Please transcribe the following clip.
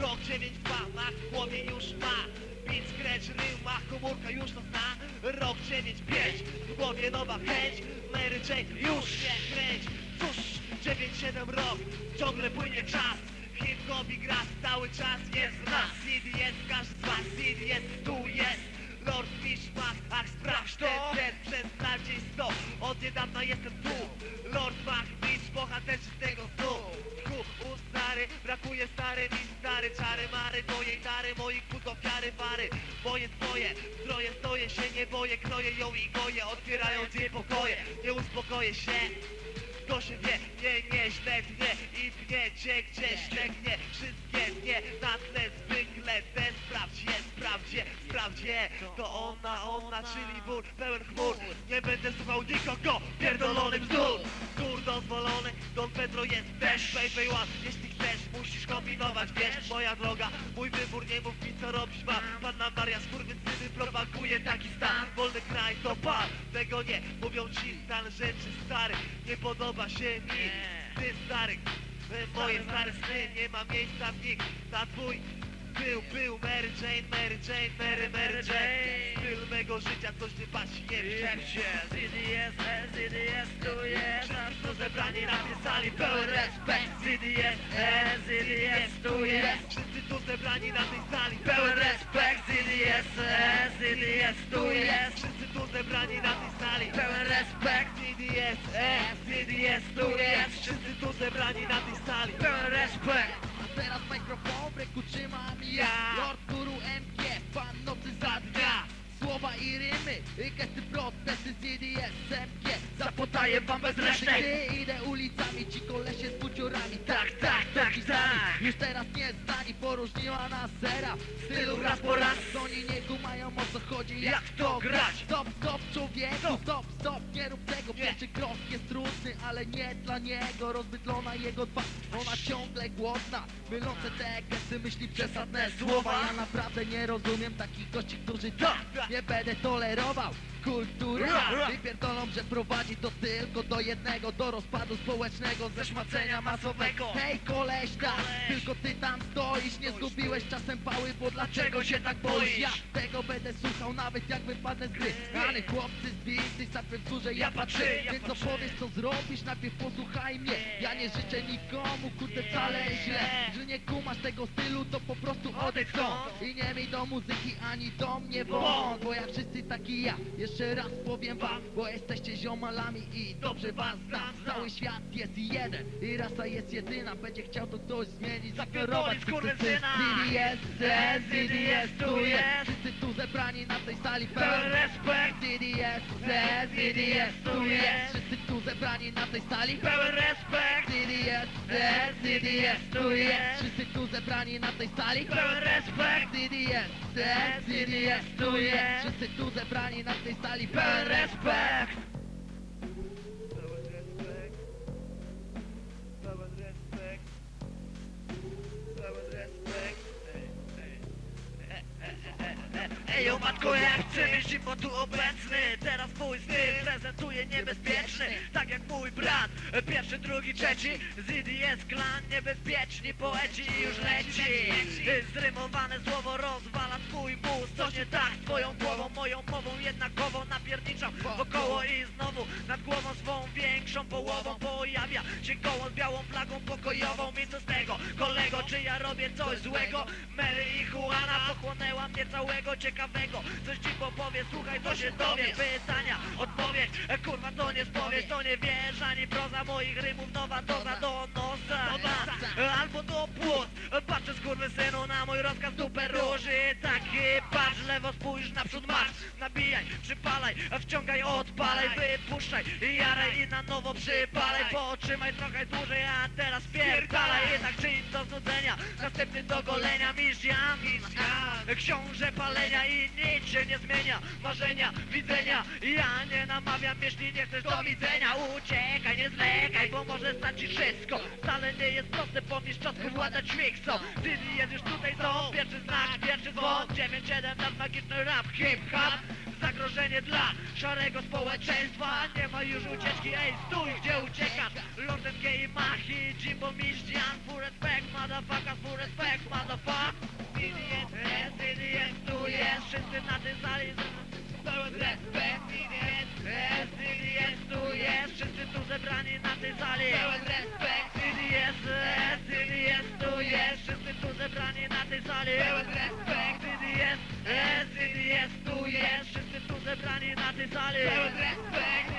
Rok 9-2, ma w głowie już ma Beat scratch, rym, ma komórka już to zna Rok 9-5, w głowie nowa chęć Mary Jane już nie kręć Cóż, 9-7 rok, ciągle płynie czas Hip-hop i gra cały czas jest nas CD jest, każdy z was CD jest, tu jest Lord Fishman, ach sprawdź ten test Przez lat gdzieś sto, od niedawna jestem tu. Lord Mach, Beach, bohaterzy tego snu Ku, u stary, brakuje stary mi stary. Czary mary, mojej dary, moich płód ofiary pary. Moje twoje, zdroje stoję się, nie boję Kroję ją i goję, otwierając jej pokoje Nie uspokoję się to się wie, nie, nie, źle dnie i pniecie gdzieś legnie Wszystkie dnie na tle zwykle ten sprawdź je, sprawdź je, sprawdź je. To ona, ona, czyli wór pełen chmur. Nie będę słuchał nikogo, pierdolony bzdur. Bzdur dozwolony, Don Pedro jest też Baby one, jeśli musisz kombinować Wiesz, moja droga, mój wybór, nie mów mi co robić mam Panna Maria skurwysyny propaguje taki stan. Wolny kraj to pan, tego nie Mówią ci stan rzeczy stary. Nie podoba się mi, ty stary E, Moje stare sny, nie ma miejsca w nich. Na twój był, był Mary Jane, Mary Jane, Mary, Mary Jane. Styl mego życia coś nie pasi, nie wiem ZDS, ZDS, tu jest. Tu zebrani na tej sali, pełen respekt. ZDS, ZDS, tu jest. Wszyscy tu zebrani na tej sali, pełen respekt. ZDS, ZDS, tu jest. Wszyscy tu zebrani na tej sali, pełen respekt. ZDS, ZDS, tu jest. Wszyscy tu zebrani na tej sali, pełen respekt teraz mikrofon w ręku trzymam ja. Lord Guru MG, pan nocy za dnia Słowa i rymy, i gesty protesty z IDS MG Zapodaję wam bez resztek Gdy idę ulicami, ci kolesie z buciorami Tak, tak, tak, tak. Już teraz nie zdani, poróżniła nas zera W stylu raz po raz. Oni nie kumają o co chodzi, Jak to grać? Stop, stop człowieku, Stop. stop, stop, nie rób tego Nie. Pierwszy krok jest trudny, ale nie dla niego Rozbydlona jego twarz, ona ciągle głodna Mylące te gesty, myśli przesadne słowa Ja naprawdę nie rozumiem takich gości, którzy Tak. Nie będę tolerował Kultura Ra, ra. Wypierdolą, że prowadzi to tylko do jednego Do rozpadu społecznego, ze szmacenia masowego Hej koleś, tak, Koleś. tylko ty tam stoisz Nie zgubiłeś czasem pały, bo dlaczego się tak boisz? Ja tego będę słuchał nawet jak wypadnę z gry Rany chłopcy zbity, sapy górze, ja patrzę Więc patrzę. opowiedz co zrobisz, najpierw posłuchaj mnie. Ja nie życzę nikomu, kurde wcale źle. Że nie kumasz tego stylu, to po prostu odejdź stąd. I nie miej do muzyki ani do mnie wąt Bo. jak wszyscy taki ja, jeszcze raz powiem wam Bo jesteście ziomalami i dobrze was znam. Cały świat jest jeden i rasa jest jedyna. Będzie chciał to ktoś zmienić, zapiorować Zapierdolić skurwysyna. CDS, CDS, tu jest. Wszyscy tu zebrani na tej sali Pełen respekt. CDS, CDS, tu jest. Wszyscy tu zebrani na tej sali. Pełen respekt. CDS, CDS, tu jest. Wszyscy tu zebrani na tej sali. Pełen respekt. CDS, CDS, tu jest. Wszyscy tu zebrani na tej sali. Pełen respekt Ejo matko jak mieć bo tu obecny? Teraz mój styl prezentuje niebezpieczny Tak jak mój brat. Pierwszy, drugi, trzeci Z IDS klan niebezpieczni Poeci i już leci. Zrymowane słowo rozwala twój mózg Coś nie tak z twoją głową Moją mową jednakowo napierniczam Wokoło i znowu nad głową swą większą połową Pojawia się koło z białą flagą pokojową. Mi co z tego? Kolego Czy ja robię coś złego? Mary i Juana pochłonęła mnie całego ciekawego. Coś ci powie, słuchaj co się dowie. Pytania, odpowiedź, e, kurwa to nie spowiedź. To nie wiesz ani proza moich rymów. Nowa doza do nosa. Albo do E, Patrzę synu na mój rozkaz dupę róży. Patrz, lewo spójrz, naprzód marsz. Nabijaj, przypalaj, wciągaj, odpalaj Wypuszczaj, jaraj i na nowo przypalaj Potrzymaj trochę dłużej, a teraz pierdalaj. Jednak czyń do znudzenia, następny do golenia. Mistrz Jan, Książę palenia i nic się nie zmienia. Marzenia, widzenia Ja nie namawiam, jeśli nie chcesz do widzenia. Uciekaj, nie zlekaj, bo może stać ci wszystko. Wcale nie jest proste po mistrzowsku władać miksą Ty jedziesz tutaj są. pierwszy znak, pierwszy dzwon. 9-7 na magiczny rap, hip-hop. Zagrożenie dla szarego społeczeństwa. Nie ma już ucieczki, ej stój, gdzie uciekasz? Lordem Gay, Machi, Jimbo, Miścian Full respect, motherfucker, full respect, motherfucker CDS, S, CDS, tu jest. Wszyscy na tej sali Pełen respekt, CDS, Pełen respekt, CDS, SDDS, tu jest. Wszyscy tu zebrani na tej sali. Pełen respekt